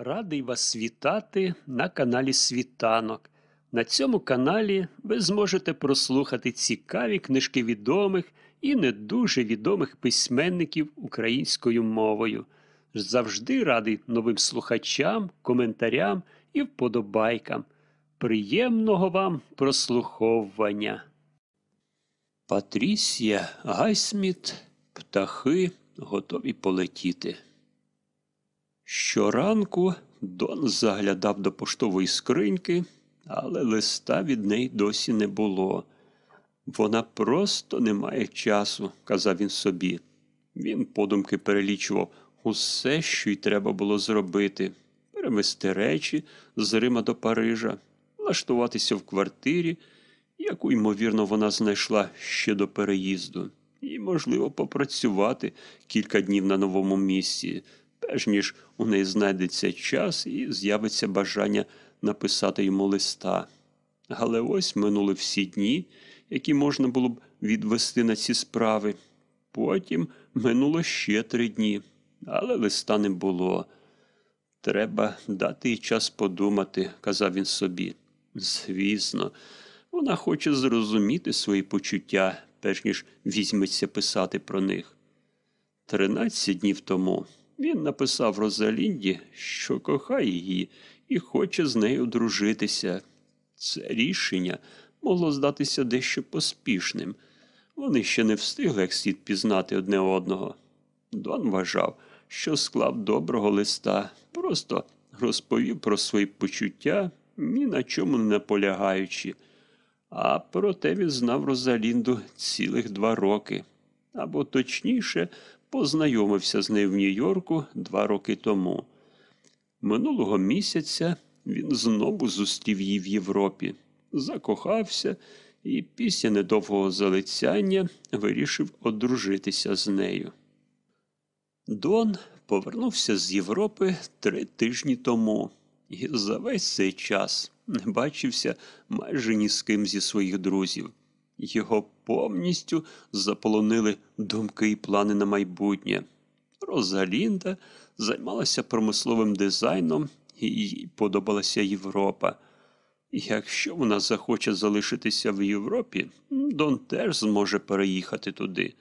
Радий вас вітати на каналі Світанок. На цьому каналі ви зможете прослухати цікаві книжки відомих і не дуже відомих письменників українською мовою. Завжди радий новим слухачам, коментарям і вподобайкам. Приємного вам прослуховування. Патрісія Гайсміт, птахи готові полетіти. Щоранку Дон заглядав до поштової скриньки, але листа від неї досі не було. Вона просто не має часу, казав він собі. Він подумки перелічував усе, що й треба було зробити, перевести речі з Рима до Парижа, влаштуватися в квартирі, яку, ймовірно, вона знайшла ще до переїзду, і, можливо, попрацювати кілька днів на новому місці перш ніж у неї знайдеться час і з'явиться бажання написати йому листа. Але ось минули всі дні, які можна було б відвести на ці справи. Потім минуло ще три дні, але листа не було. Треба дати їй час подумати, казав він собі. Звісно, вона хоче зрозуміти свої почуття, перш ніж візьметься писати про них. Тринадцять днів тому він написав Розалінді, що кохає її і хоче з нею дружитися. Це рішення могло здатися дещо поспішним. Вони ще не встигли як слід пізнати одне одного. Дон вважав, що склав доброго листа, просто розповів про свої почуття, ні на чому не наполягаючи. А проте він знав Розалінду цілих два роки, або точніше, познайомився з нею в Нью-Йорку два роки тому. Минулого місяця він знову зустрів її в Європі, закохався і після недовгого залицяння вирішив одружитися з нею. Дон повернувся з Європи три тижні тому і за весь цей час не бачився майже ні з ким зі своїх друзів. Його повністю заполонили думки і плани на майбутнє. Розалінда займалася промисловим дизайном і їй подобалася Європа. Якщо вона захоче залишитися в Європі, Дон теж зможе переїхати туди.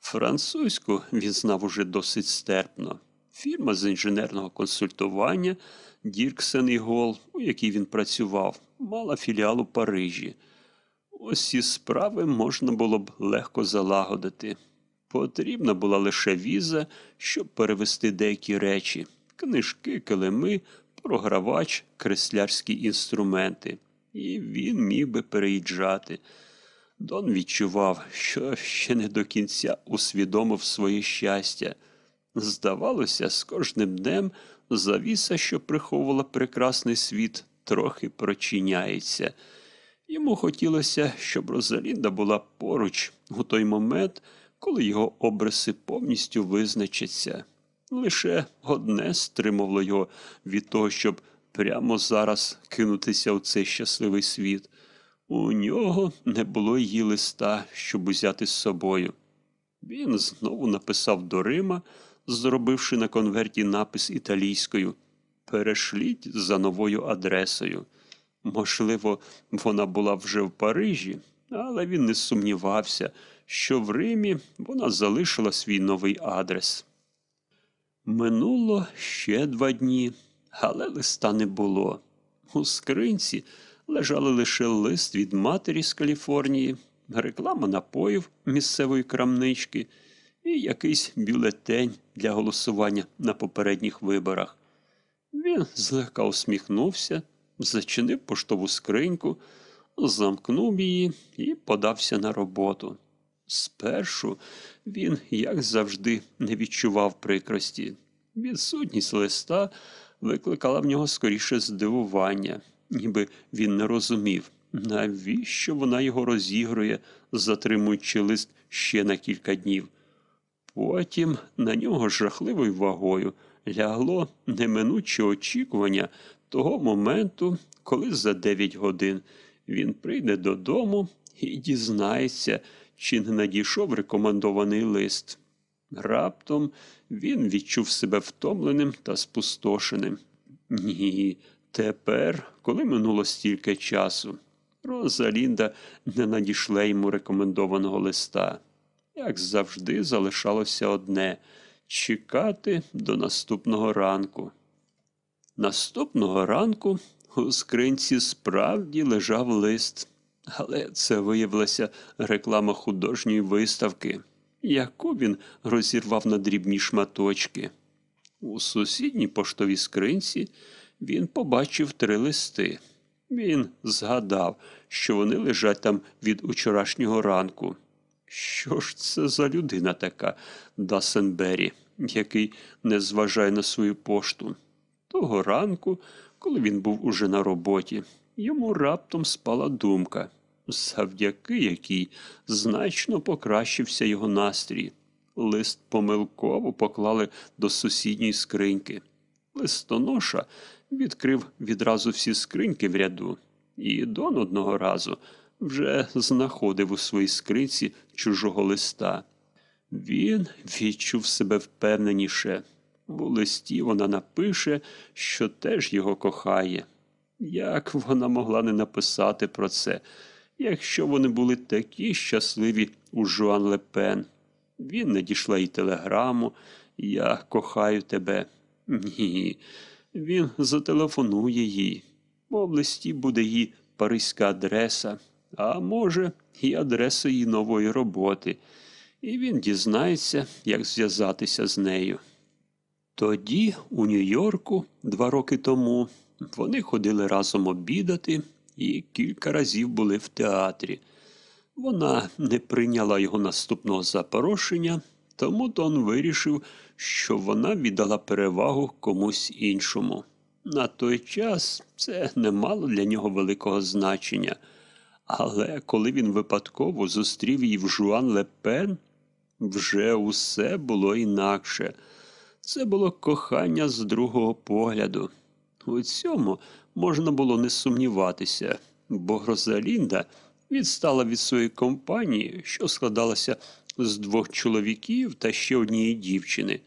Французьку він знав уже досить стерпно. Фірма з інженерного консультування Дірксен і Гол, у якій він працював, мала філіал у Парижі. Усі справи можна було б легко залагодити. Потрібна була лише віза, щоб перевести деякі речі книжки, килими, програвач, креслярські інструменти. І він міг би переїжджати. Дон відчував, що ще не до кінця усвідомив своє щастя. Здавалося, з кожним днем завіса, що приховувала прекрасний світ, трохи прочиняється. Йому хотілося, щоб Розалінда була поруч у той момент, коли його обриси повністю визначаться. Лише одне стримувало його від того, щоб прямо зараз кинутися у цей щасливий світ. У нього не було її листа, щоб узяти з собою. Він знову написав до Рима, зробивши на конверті напис італійською Перешліть за новою адресою. Можливо, вона була вже в Парижі, але він не сумнівався, що в Римі вона залишила свій новий адрес. Минуло ще два дні, але листа не було. У скринці лежали лише лист від матері з Каліфорнії, реклама напоїв місцевої крамнички і якийсь бюлетень для голосування на попередніх виборах. Він злегка усміхнувся зачинив поштову скриньку, замкнув її і подався на роботу. Спершу він, як завжди, не відчував прикрості. Відсутність листа викликала в нього скоріше здивування, ніби він не розумів, навіщо вона його розігрує, затримуючи лист ще на кілька днів. Потім на нього жахливою вагою лягло неминуче очікування того моменту, коли за дев'ять годин він прийде додому і дізнається, чи не надійшов рекомендований лист. Раптом він відчув себе втомленим та спустошеним. Ні, тепер, коли минуло стільки часу, Розалінда не надійшла йому рекомендованого листа. Як завжди, залишалося одне чекати до наступного ранку. Наступного ранку у скринці справді лежав лист, але це виявилася реклама художньої виставки, яку він розірвав на дрібні шматочки. У сусідній поштовій скринці він побачив три листи. Він згадав, що вони лежать там від учорашнього ранку. Що ж це за людина така, Дасенбері, який не зважає на свою пошту? Того ранку, коли він був уже на роботі, йому раптом спала думка, завдяки якій значно покращився його настрій. Лист помилково поклали до сусідньої скриньки. Листоноша відкрив відразу всі скриньки в ряду, і Дон одного разу вже знаходив у своїй скринці чужого листа. Він відчув себе впевненіше. У листі вона напише, що теж його кохає. Як вона могла не написати про це, якщо вони були такі щасливі у Жуан Лепен? Він не дійшла й телеграму Я кохаю тебе. Ні. Він зателефонує їй. Бо в листі буде її паризька адреса, а може, і адреса її нової роботи, і він дізнається, як зв'язатися з нею. Тоді, у Нью-Йорку, два роки тому, вони ходили разом обідати і кілька разів були в театрі. Вона не прийняла його наступного запорошення, тому Дон вирішив, що вона віддала перевагу комусь іншому. На той час це не мало для нього великого значення. Але коли він випадково зустрів її в Жуан Лепен, вже усе було інакше. Це було кохання з другого погляду. У цьому можна було не сумніватися, бо Розалінда відстала від своєї компанії, що складалася з двох чоловіків та ще однієї дівчини.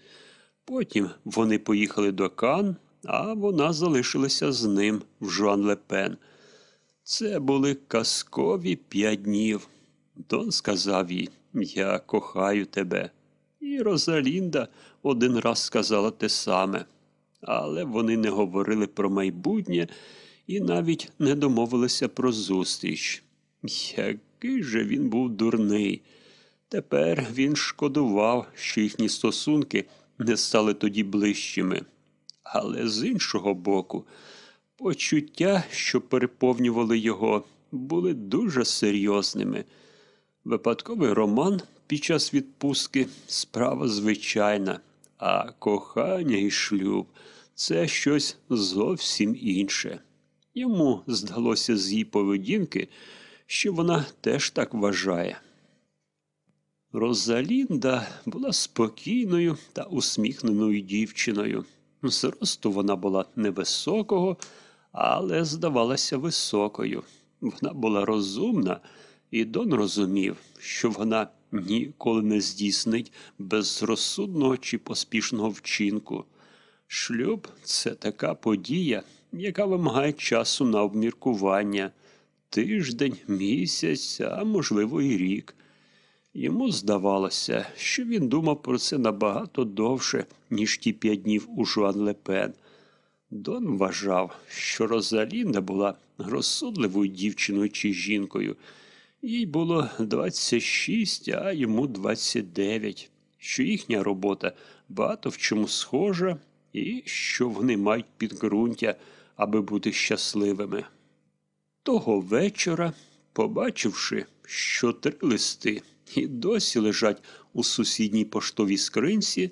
Потім вони поїхали до Кан, а вона залишилася з ним в Жуан Лепен. Це були казкові п'ять днів. Дон сказав їй Я кохаю тебе. І Розалінда один раз сказала те саме, але вони не говорили про майбутнє і навіть не домовилися про зустріч. Який же він був дурний. Тепер він шкодував, що їхні стосунки не стали тоді ближчими. Але з іншого боку, почуття, що переповнювали його, були дуже серйозними. Випадковий роман під час відпустки справа звичайна, а кохання і шлюб це щось зовсім інше. Йому здалося з її поведінки, що вона теж так вважає. Розалінда була спокійною та усміхненою дівчиною. Зросту вона була невисокого, але здавалася високою. Вона була розумна, і Дон розумів, що вона ніколи не здійснить безрозсудного чи поспішного вчинку. Шлюб це така подія, яка вимагає часу на обміркування тиждень, місяць, а можливо, і рік. Йому здавалося, що він думав про це набагато довше, ніж ті п'ять днів у Жуан Лепен. Дон вважав, що Розалінда була розсудливою дівчиною чи жінкою. Їй було 26, а йому 29, що їхня робота багато в чому схожа, і що вони мають підґрунтя, аби бути щасливими. Того вечора, побачивши, що три листи і досі лежать у сусідній поштовій скринці,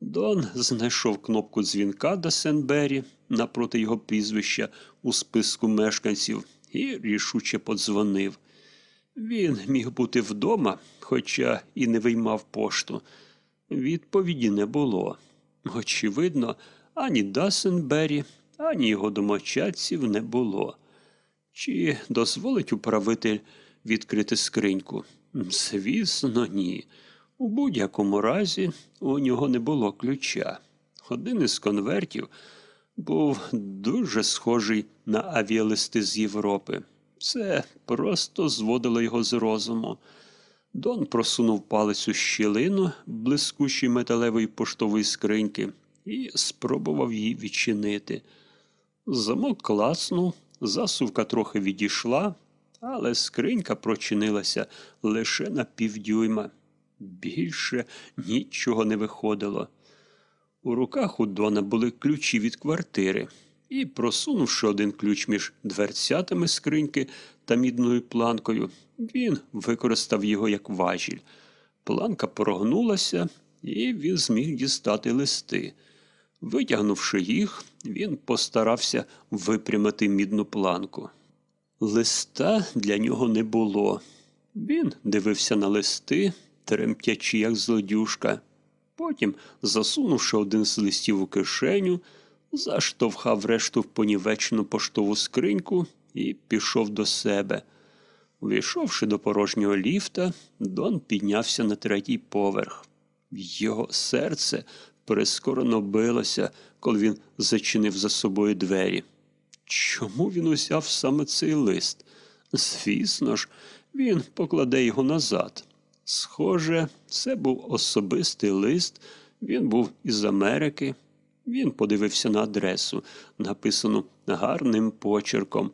Дон знайшов кнопку дзвінка до Сенбері напроти його прізвища у списку мешканців і рішуче подзвонив. Він міг бути вдома, хоча і не виймав пошту. Відповіді не було. Очевидно, ані Дасенбері, ані його домочадців не було. Чи дозволить управитель відкрити скриньку? Звісно, ні. У будь-якому разі у нього не було ключа. Один із конвертів був дуже схожий на авіалисти з Європи. Це просто зводило його з розуму. Дон просунув палець у щілину блискучої металевої поштової скриньки і спробував її відчинити. Замок класнув, засувка трохи відійшла, але скринька прочинилася лише на півдюйма. Більше нічого не виходило. У руках у Дона були ключі від квартири, і, просунувши один ключ між дверцятами скриньки та мідною планкою, він використав його як важіль. Планка прогнулася, і він зміг дістати листи. Витягнувши їх, він постарався випрямити мідну планку. Листа для нього не було. Він дивився на листи, тремтячи, як злодюшка. Потім, засунувши один з листів у кишеню, заштовхав решту в понівечену поштову скриньку і пішов до себе. Увійшовши до порожнього ліфта, Дон піднявся на третій поверх. Його серце прискорено билося, коли він зачинив за собою двері. Чому він узяв саме цей лист? Звісно ж, він покладе його назад. Схоже, це був особистий лист, він був із Америки. Він подивився на адресу, написану гарним почерком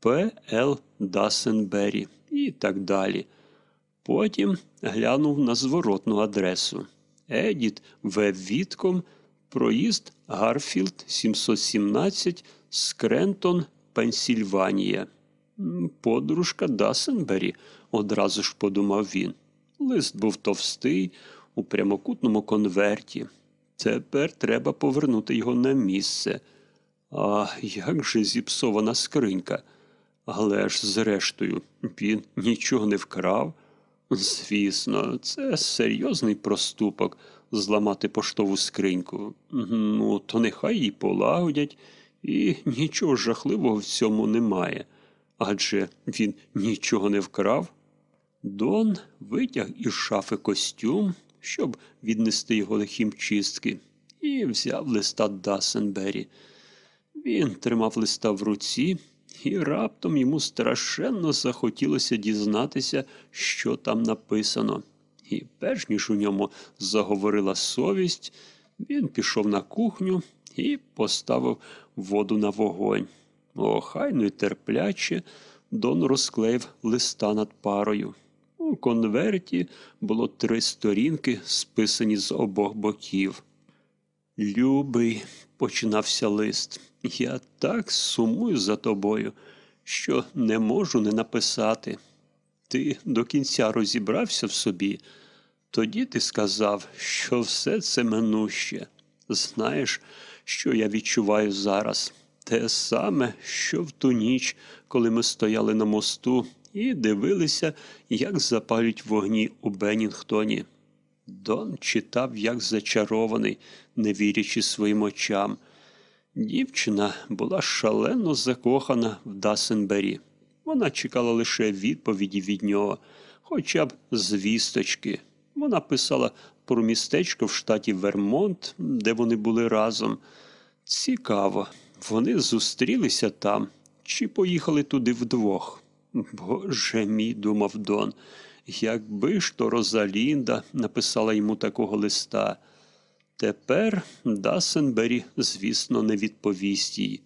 П. Л. Дасенбері і так далі. Потім глянув на зворотну адресу. Едіт В. Вітком, проїзд Гарфілд 717, Скрентон, Пенсільванія. Подружка Дасенбері, одразу ж подумав він. Лист був товстий, у прямокутному конверті. Тепер треба повернути його на місце. А як же зіпсована скринька? Але ж, зрештою, він нічого не вкрав. Звісно, це серйозний проступок зламати поштову скриньку. Ну, то нехай її полагодять, і нічого жахливого в цьому немає. Адже він нічого не вкрав. Дон витяг із шафи костюм, щоб віднести його до хімчистки, і взяв листа Дасенбері. Він тримав листа в руці, і раптом йому страшенно захотілося дізнатися, що там написано. І перш ніж у ньому заговорила совість, він пішов на кухню і поставив воду на вогонь. Охайно й терпляче Дон розклеїв листа над парою. У конверті було три сторінки, списані з обох боків. Любий, починався лист, я так сумую за тобою, що не можу не написати. Ти до кінця розібрався в собі. Тоді ти сказав, що все це минуще. Знаєш, що я відчуваю зараз? Те саме, що в ту ніч, коли ми стояли на мосту і дивилися, як запалюють вогні у Беннінгтоні. Дон читав, як зачарований, не вірячи своїм очам. Дівчина була шалено закохана в Дасенбері. Вона чекала лише відповіді від нього, хоча б звісточки. Вона писала про містечко в штаті Вермонт, де вони були разом. Цікаво, вони зустрілися там чи поїхали туди вдвох. Боже мій, думав Дон, якби ж то Розалінда написала йому такого листа. Тепер Дасенбері, звісно, не відповість їй.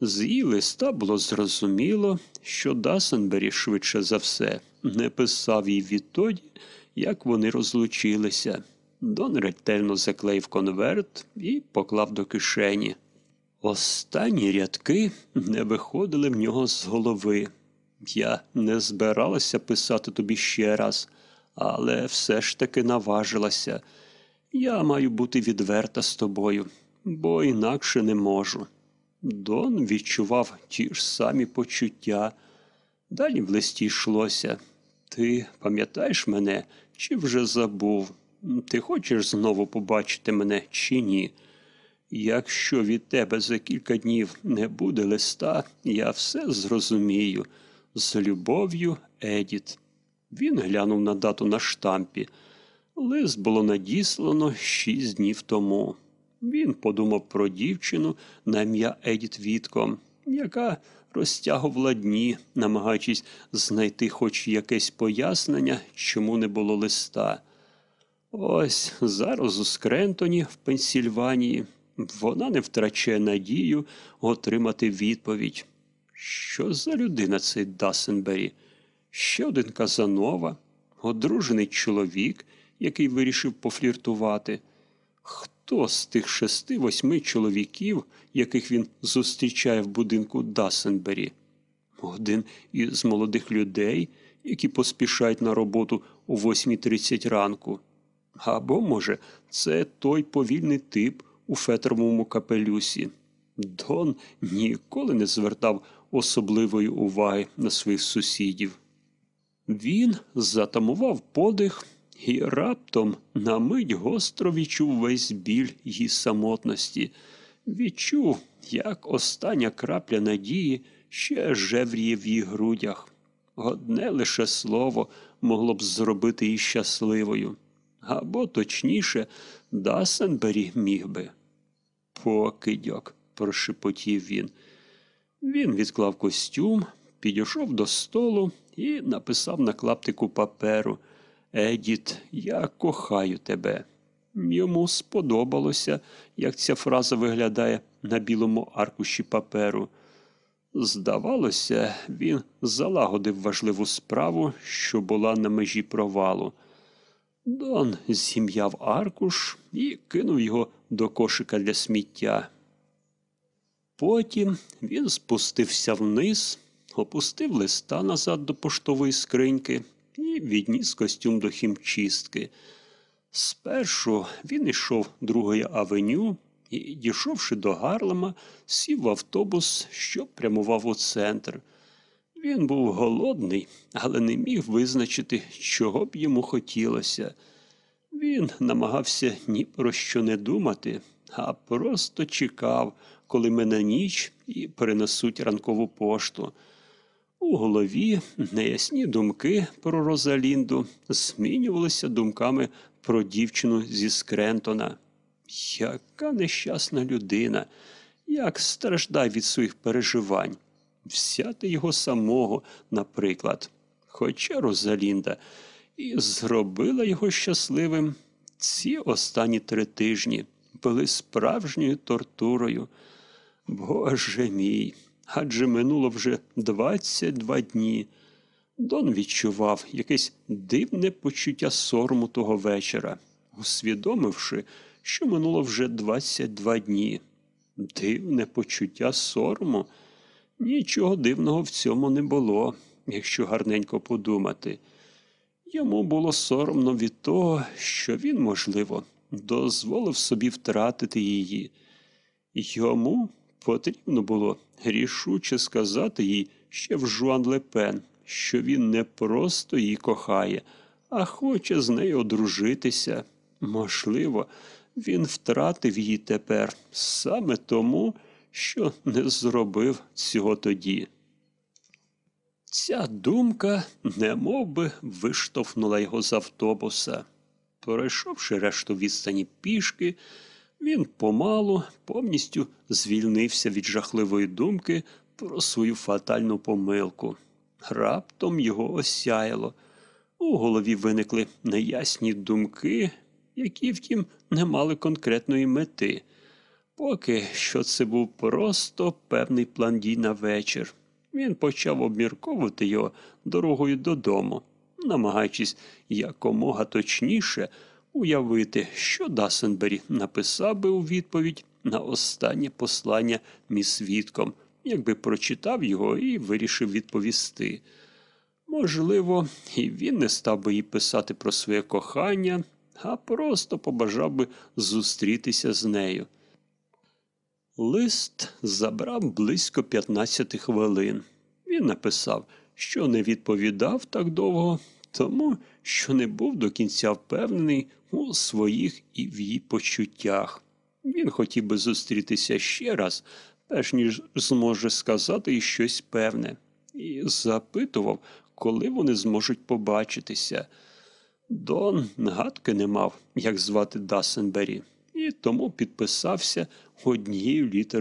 З її листа було зрозуміло, що Дасенбері, швидше за все, не писав їй відтоді, як вони розлучилися. Дон ретельно заклеїв конверт і поклав до кишені. Останні рядки не виходили в нього з голови. Я не збиралася писати тобі ще раз, але все ж таки наважилася. Я маю бути відверта з тобою, бо інакше не можу. Дон відчував ті ж самі почуття. Далі в листі йшлося. Ти пам'ятаєш мене чи вже забув? Ти хочеш знову побачити мене чи ні? Якщо від тебе за кілька днів не буде листа, я все зрозумію. З любов'ю, Едіт. Він глянув на дату на штампі. Лист було надіслано шість днів тому. Він подумав про дівчину на ім'я Едіт Вітком, яка розтягувала дні, намагаючись знайти хоч якесь пояснення, чому не було листа. Ось зараз у Скрентоні в Пенсільванії вона не втрачає надію отримати відповідь. Що за людина цей Дасенбері? Ще один Казанова, одружений чоловік, який вирішив пофліртувати. Хто з тих шести-восьми чоловіків, яких він зустрічає в будинку Дасенбері? Один із молодих людей, які поспішають на роботу о 8.30 ранку. Або, може, це той повільний тип у фетровому капелюсі. Дон ніколи не звертав особливої уваги на своїх сусідів. Він затамував подих і раптом на мить гостро відчув весь біль її самотності, відчув, як остання крапля надії ще жевріє в її грудях. Одне лише слово могло б зробити її щасливою. Або, точніше, Дасенбері міг би. Покидьок, прошепотів він. Він відклав костюм, підійшов до столу і написав на клаптику паперу Едіт, я кохаю тебе. Йому сподобалося, як ця фраза виглядає на білому аркуші паперу. Здавалося, він залагодив важливу справу, що була на межі провалу. Дон зім'яв аркуш і кинув його до кошика для сміття. Потім він спустився вниз, опустив листа назад до поштової скриньки і відніс костюм до хімчистки. Спершу він йшов другою авеню і, дійшовши до Гарлема, сів в автобус, що прямував у центр. Він був голодний, але не міг визначити, чого б йому хотілося. Він намагався ні про що не думати, а просто чекав, коли мене ніч і перенесуть ранкову пошту. У голові неясні думки про Розалінду змінювалися думками про дівчину зі Скрентона. Яка нещасна людина, як страждає від своїх переживань. Взяти його самого, наприклад. Хоча Розалінда і зробила його щасливим. Ці останні три тижні були справжньою тортурою. Боже мій, адже минуло вже 22 дні. Дон відчував якесь дивне почуття сорому того вечора, усвідомивши, що минуло вже 22 дні. Дивне почуття сорому. Нічого дивного в цьому не було, якщо гарненько подумати. Йому було соромно від того, що він, можливо, дозволив собі втратити її. Йому потрібно було рішуче сказати їй ще в Жуан Лепен, що він не просто її кохає, а хоче з нею одружитися. Можливо, він втратив її тепер саме тому, що не зробив цього тоді. Ця думка немов би виштовхнула його з автобуса. Пройшовши решту відстані пішки, він помалу повністю звільнився від жахливої думки про свою фатальну помилку. Раптом його осяяло. У голові виникли неясні думки, які, втім, не мали конкретної мети. Поки що це був просто певний план дій на вечір. Він почав обмірковувати його дорогою додому, намагаючись якомога точніше уявити, що Дасенбері написав би у відповідь на останнє послання міс Вітком, якби прочитав його і вирішив відповісти. Можливо, і він не став би їй писати про своє кохання, а просто побажав би зустрітися з нею. Лист забрав близько 15 хвилин. Він написав, що не відповідав так довго, тому що не був до кінця впевнений у своїх і в її почуттях. Він хотів би зустрітися ще раз, перш ніж зможе сказати щось певне, і запитував, коли вони зможуть побачитися. Дон гадки не мав, як звати Дасенбері. і тому підписався однією літерою.